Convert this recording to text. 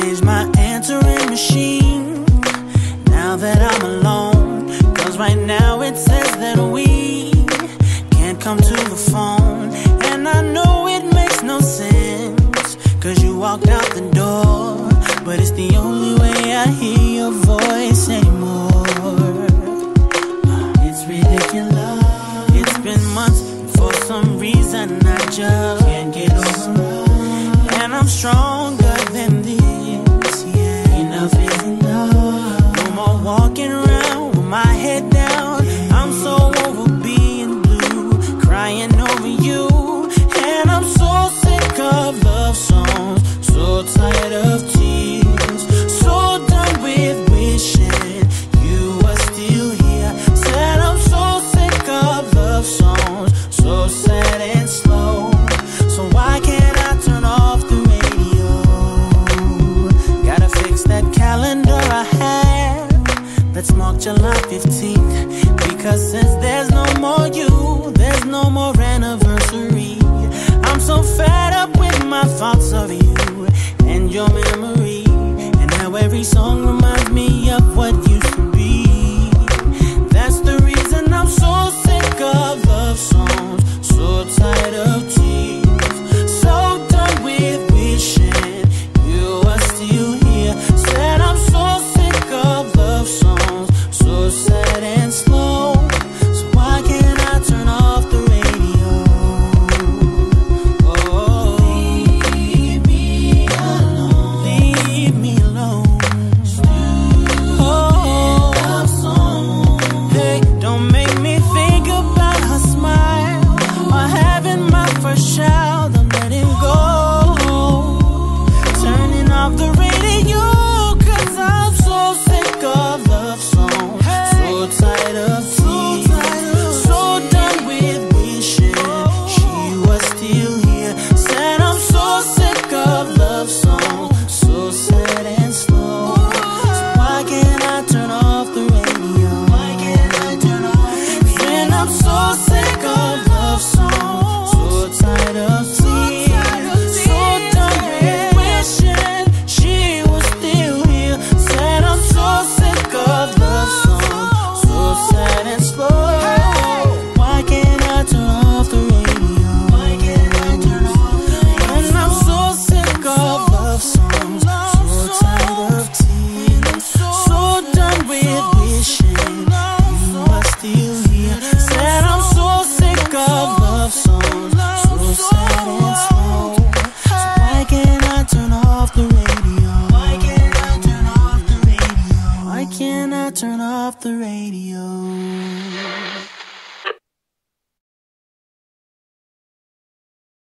changed my answering machine now that I'm alone. Cause right now it says that we can't come to the phone. And I know it makes no sense. Cause you walked out the door, but it's the only way I hear your voice anymore. walking. 15th. Because since there's no more you, there's no more anniversary. I'm so fed up with my thoughts of you and your memory. And now every song. Radio.